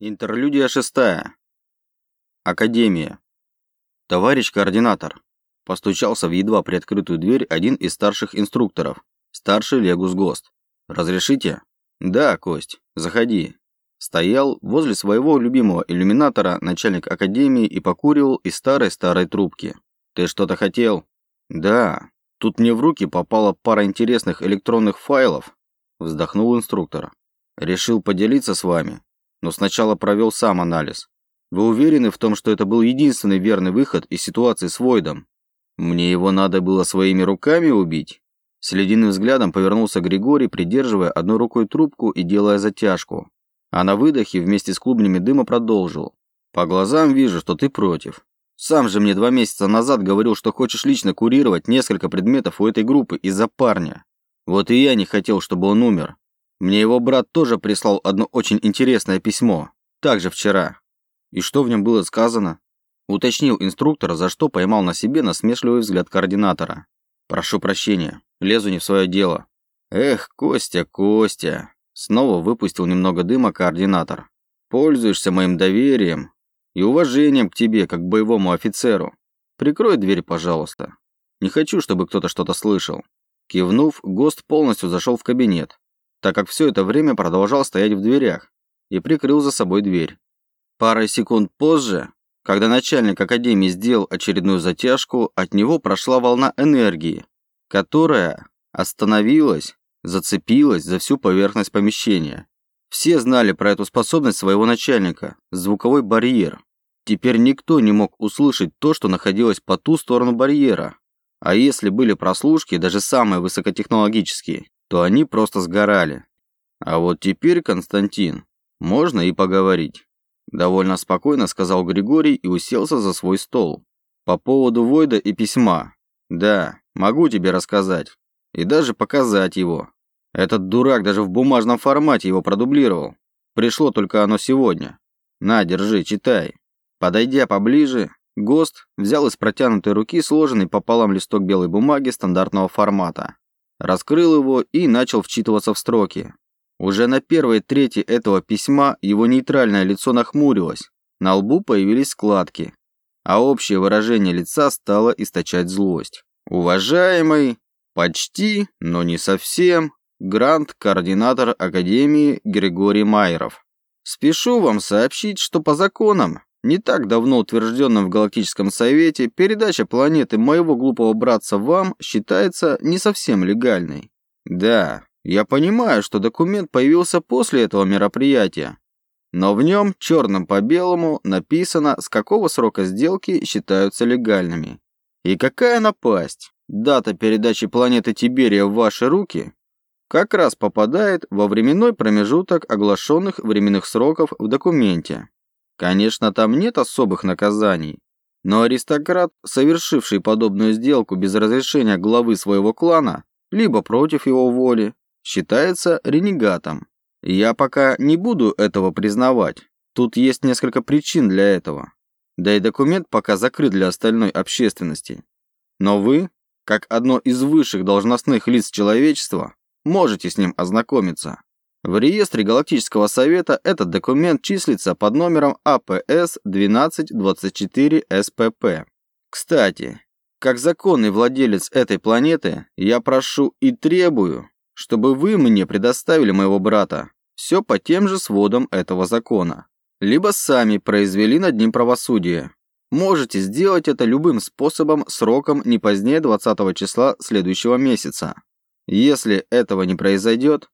Интерлюдия шестая. Академия. Товарищ координатор. Постучался в едва приоткрытую дверь один из старших инструкторов, старший Легус Гост. Разрешите? Да, Кость, заходи. Стоял возле своего любимого иллюминатора начальник академии и покуривал из старой-старой трубки. Ты что-то хотел? Да. Тут мне в руки попала пара интересных электронных файлов, вздохнул инструктор. Решил поделиться с вами но сначала провел сам анализ. Вы уверены в том, что это был единственный верный выход из ситуации с Войдом? Мне его надо было своими руками убить? С ледяным взглядом повернулся Григорий, придерживая одной рукой трубку и делая затяжку. А на выдохе вместе с клубнями дыма продолжил. По глазам вижу, что ты против. Сам же мне два месяца назад говорил, что хочешь лично курировать несколько предметов у этой группы из-за парня. Вот и я не хотел, чтобы он умер. Мне его брат тоже прислал одно очень интересное письмо. Также вчера. И что в нем было сказано? Уточнил инструктор, за что поймал на себе насмешливый взгляд координатора. Прошу прощения, лезу не в свое дело. Эх, Костя, Костя. Снова выпустил немного дыма координатор. Пользуешься моим доверием и уважением к тебе, как к боевому офицеру. Прикрой дверь, пожалуйста. Не хочу, чтобы кто-то что-то слышал. Кивнув, ГОСТ полностью зашел в кабинет, так как все это время продолжал стоять в дверях и прикрыл за собой дверь. Парой секунд позже, когда начальник академии сделал очередную затяжку, от него прошла волна энергии, которая остановилась, зацепилась за всю поверхность помещения. Все знали про эту способность своего начальника – звуковой барьер. Теперь никто не мог услышать то, что находилось по ту сторону барьера. А если были прослушки, даже самые высокотехнологические, то они просто сгорали. А вот теперь, Константин, можно и поговорить. Довольно спокойно сказал Григорий и уселся за свой стол. По поводу Войда и письма. Да, могу тебе рассказать. И даже показать его. Этот дурак даже в бумажном формате его продублировал. Пришло только оно сегодня. На, держи, читай. Подойдя поближе, ГОСТ взял из протянутой руки сложенный пополам листок белой бумаги стандартного формата раскрыл его и начал вчитываться в строки. Уже на первой трети этого письма его нейтральное лицо нахмурилось, на лбу появились складки, а общее выражение лица стало источать злость. «Уважаемый, почти, но не совсем, грант-координатор Академии Григорий Майеров. Спешу вам сообщить, что по законам не так давно утвержденном в Галактическом Совете, передача планеты моего глупого братца вам считается не совсем легальной. Да, я понимаю, что документ появился после этого мероприятия, но в нем черным по белому написано, с какого срока сделки считаются легальными. И какая напасть! Дата передачи планеты Тиберия в ваши руки как раз попадает во временной промежуток оглашенных временных сроков в документе. Конечно, там нет особых наказаний, но аристократ, совершивший подобную сделку без разрешения главы своего клана, либо против его воли, считается ренегатом. Я пока не буду этого признавать. Тут есть несколько причин для этого. Да и документ пока закрыт для остальной общественности. Но вы, как одно из высших должностных лиц человечества, можете с ним ознакомиться. В реестре Галактического Совета этот документ числится под номером АПС 1224 СПП. Кстати, как законный владелец этой планеты, я прошу и требую, чтобы вы мне предоставили моего брата. Все по тем же сводам этого закона. Либо сами произвели над ним правосудие. Можете сделать это любым способом сроком не позднее 20 числа следующего месяца. Если этого не произойдет,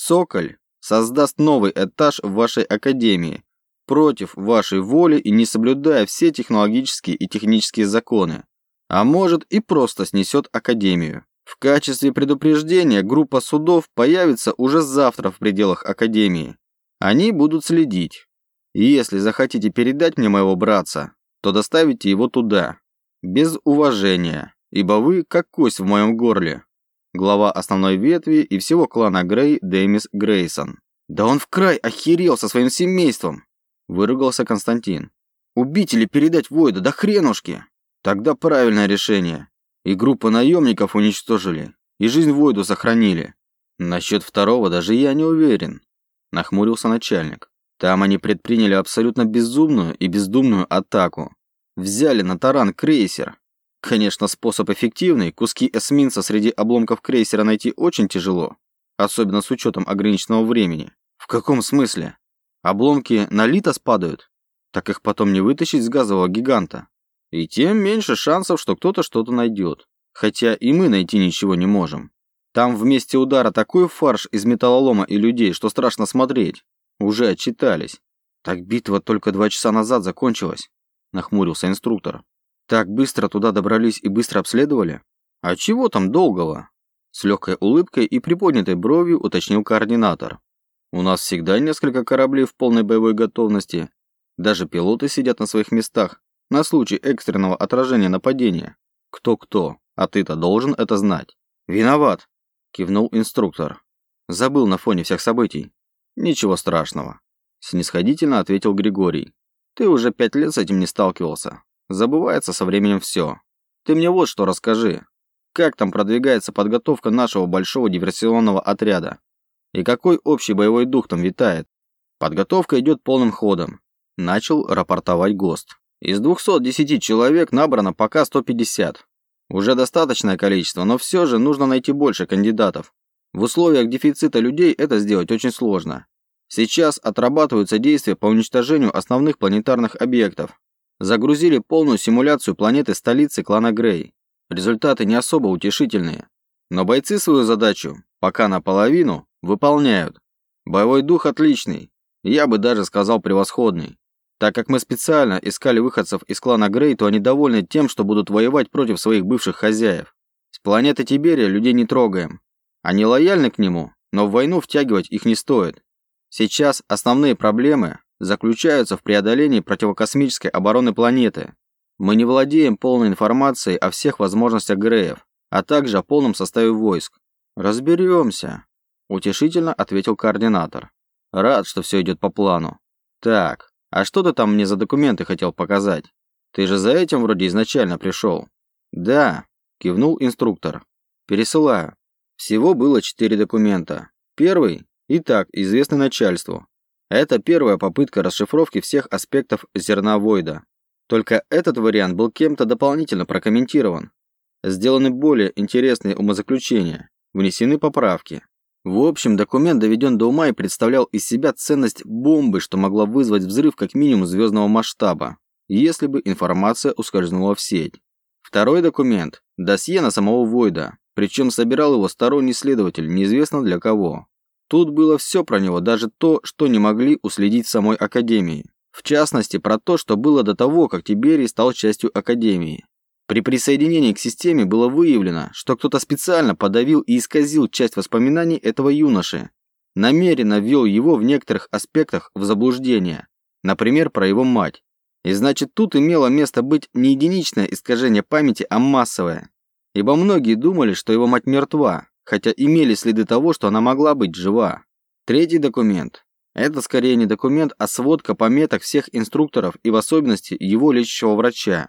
Соколь создаст новый этаж в вашей академии против вашей воли и не соблюдая все технологические и технические законы, а может и просто снесет академию. В качестве предупреждения группа судов появится уже завтра в пределах академии. Они будут следить. И если захотите передать мне моего братца, то доставите его туда. Без уважения, ибо вы как кость в моем горле глава основной ветви и всего клана Грей Дэмис Грейсон. «Да он в край охерел со своим семейством!» – выругался Константин. «Убить или передать Войда, да хренушки!» Тогда правильное решение. И группу наемников уничтожили, и жизнь Войду сохранили. Насчет второго даже я не уверен, нахмурился начальник. Там они предприняли абсолютно безумную и бездумную атаку. Взяли на таран крейсер. Конечно, способ эффективный, куски эсминца среди обломков крейсера найти очень тяжело, особенно с учетом ограниченного времени. В каком смысле? Обломки на литос падают? Так их потом не вытащить с газового гиганта. И тем меньше шансов, что кто-то что-то найдет. Хотя и мы найти ничего не можем. Там вместе удара такой фарш из металлолома и людей, что страшно смотреть. Уже отчитались. Так битва только два часа назад закончилась, нахмурился инструктор. Так быстро туда добрались и быстро обследовали? А чего там долгого? С легкой улыбкой и приподнятой бровью уточнил координатор. У нас всегда несколько кораблей в полной боевой готовности. Даже пилоты сидят на своих местах на случай экстренного отражения нападения. Кто-кто, а ты-то должен это знать. Виноват, кивнул инструктор. Забыл на фоне всех событий. «Ничего страшного», – снисходительно ответил Григорий. «Ты уже пять лет с этим не сталкивался. Забывается со временем все. Ты мне вот что расскажи. Как там продвигается подготовка нашего большого диверсионного отряда? И какой общий боевой дух там витает? Подготовка идет полным ходом. Начал рапортовать ГОСТ. Из 210 человек набрано пока 150. Уже достаточное количество, но все же нужно найти больше кандидатов. В условиях дефицита людей это сделать очень сложно. Сейчас отрабатываются действия по уничтожению основных планетарных объектов. Загрузили полную симуляцию планеты столицы клана Грей. Результаты не особо утешительные. Но бойцы свою задачу, пока наполовину, выполняют. Боевой дух отличный. Я бы даже сказал превосходный. Так как мы специально искали выходцев из клана Грей, то они довольны тем, что будут воевать против своих бывших хозяев. С планеты Тиберия людей не трогаем. Они лояльны к нему, но в войну втягивать их не стоит. Сейчас основные проблемы заключаются в преодолении противокосмической обороны планеты. Мы не владеем полной информацией о всех возможностях Греев, а также о полном составе войск. Разберемся, утешительно ответил координатор. Рад, что все идет по плану. Так, а что ты там мне за документы хотел показать? Ты же за этим вроде изначально пришел. Да, кивнул инструктор. Пересылаю. Всего было четыре документа. Первый и так известный начальству. Это первая попытка расшифровки всех аспектов зерна Войда. Только этот вариант был кем-то дополнительно прокомментирован. Сделаны более интересные умозаключения, внесены поправки. В общем, документ доведен до ума и представлял из себя ценность бомбы, что могла вызвать взрыв как минимум звездного масштаба, если бы информация ускользнула в сеть. Второй документ – досье на самого Войда, причем собирал его сторонний следователь, неизвестно для кого. Тут было все про него, даже то, что не могли уследить самой Академии. В частности, про то, что было до того, как Тиберий стал частью Академии. При присоединении к системе было выявлено, что кто-то специально подавил и исказил часть воспоминаний этого юноши, намеренно ввел его в некоторых аспектах в заблуждение, например, про его мать. И значит, тут имело место быть не единичное искажение памяти, а массовое ибо многие думали, что его мать мертва, хотя имели следы того, что она могла быть жива. Третий документ. Это скорее не документ, а сводка пометок всех инструкторов и в особенности его лечащего врача.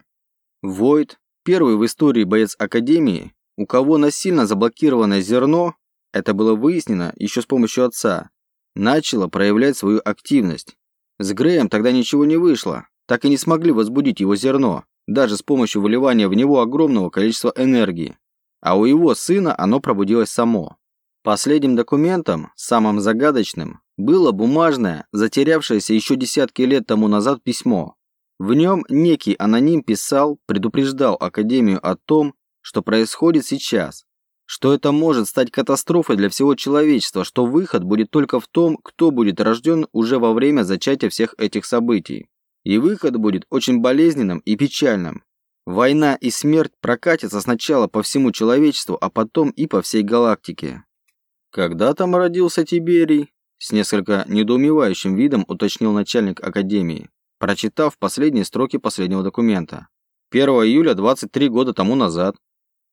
Войд, первый в истории боец Академии, у кого насильно заблокированное зерно, это было выяснено еще с помощью отца, начало проявлять свою активность. С Греем тогда ничего не вышло, так и не смогли возбудить его зерно даже с помощью выливания в него огромного количества энергии. А у его сына оно пробудилось само. Последним документом, самым загадочным, было бумажное, затерявшееся еще десятки лет тому назад письмо. В нем некий аноним писал, предупреждал Академию о том, что происходит сейчас, что это может стать катастрофой для всего человечества, что выход будет только в том, кто будет рожден уже во время зачатия всех этих событий. И выход будет очень болезненным и печальным. Война и смерть прокатятся сначала по всему человечеству, а потом и по всей галактике. Когда там родился Тиберий? С несколько недоумевающим видом уточнил начальник Академии, прочитав последние строки последнего документа. 1 июля 23 года тому назад.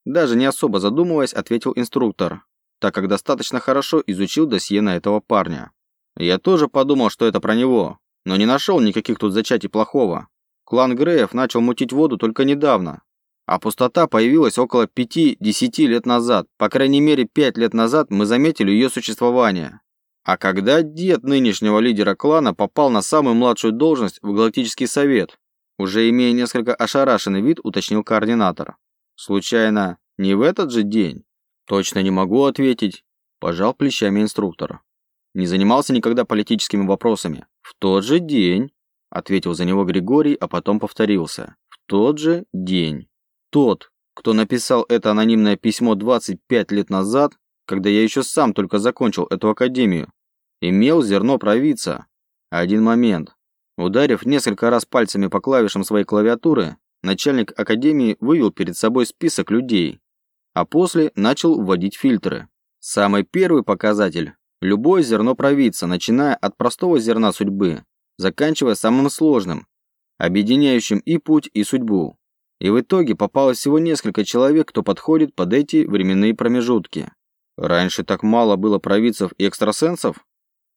Даже не особо задумываясь, ответил инструктор, так как достаточно хорошо изучил досье на этого парня. Я тоже подумал, что это про него, но не нашел никаких тут зачатий плохого. Клан Греев начал мутить воду только недавно, а пустота появилась около 5-10 лет назад. По крайней мере, 5 лет назад мы заметили ее существование. А когда дед нынешнего лидера клана попал на самую младшую должность в Галактический совет, уже имея несколько ошарашенный вид, уточнил координатор. Случайно, не в этот же день? Точно не могу ответить, пожал плечами инструктор. Не занимался никогда политическими вопросами. В тот же день, ответил за него Григорий, а потом повторился. В тот же день. Тот, кто написал это анонимное письмо 25 лет назад, когда я еще сам только закончил эту академию, имел зерно провидца. Один момент. Ударив несколько раз пальцами по клавишам своей клавиатуры, начальник академии вывел перед собой список людей, а после начал вводить фильтры. Самый первый показатель – любое зерно провидца, начиная от простого зерна судьбы, заканчивая самым сложным, объединяющим и путь, и судьбу. И в итоге попалось всего несколько человек, кто подходит под эти временные промежутки. Раньше так мало было провидцев и экстрасенсов?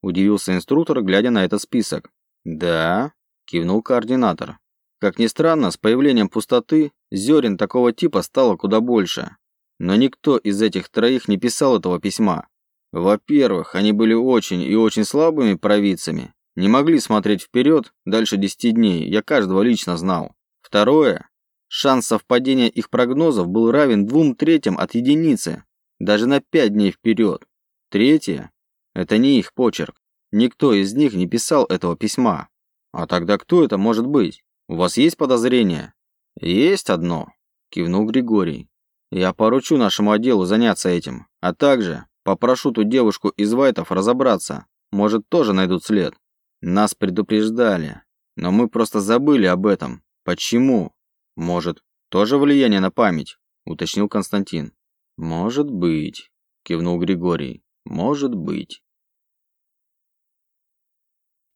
Удивился инструктор, глядя на этот список. Да, кивнул координатор. Как ни странно, с появлением пустоты зерен такого типа стало куда больше. Но никто из этих троих не писал этого письма. Во-первых, они были очень и очень слабыми провидцами, не могли смотреть вперед дальше 10 дней, я каждого лично знал. Второе, шанс совпадения их прогнозов был равен двум третьим от единицы, даже на 5 дней вперед. Третье, это не их почерк. Никто из них не писал этого письма. А тогда кто это может быть? У вас есть подозрения? Есть одно, кивнул Григорий. Я поручу нашему отделу заняться этим, а также попрошу ту девушку из Вайтов разобраться. Может, тоже найдут след. Нас предупреждали, но мы просто забыли об этом. Почему? Может, тоже влияние на память, уточнил Константин. Может быть, кивнул Григорий. Может быть.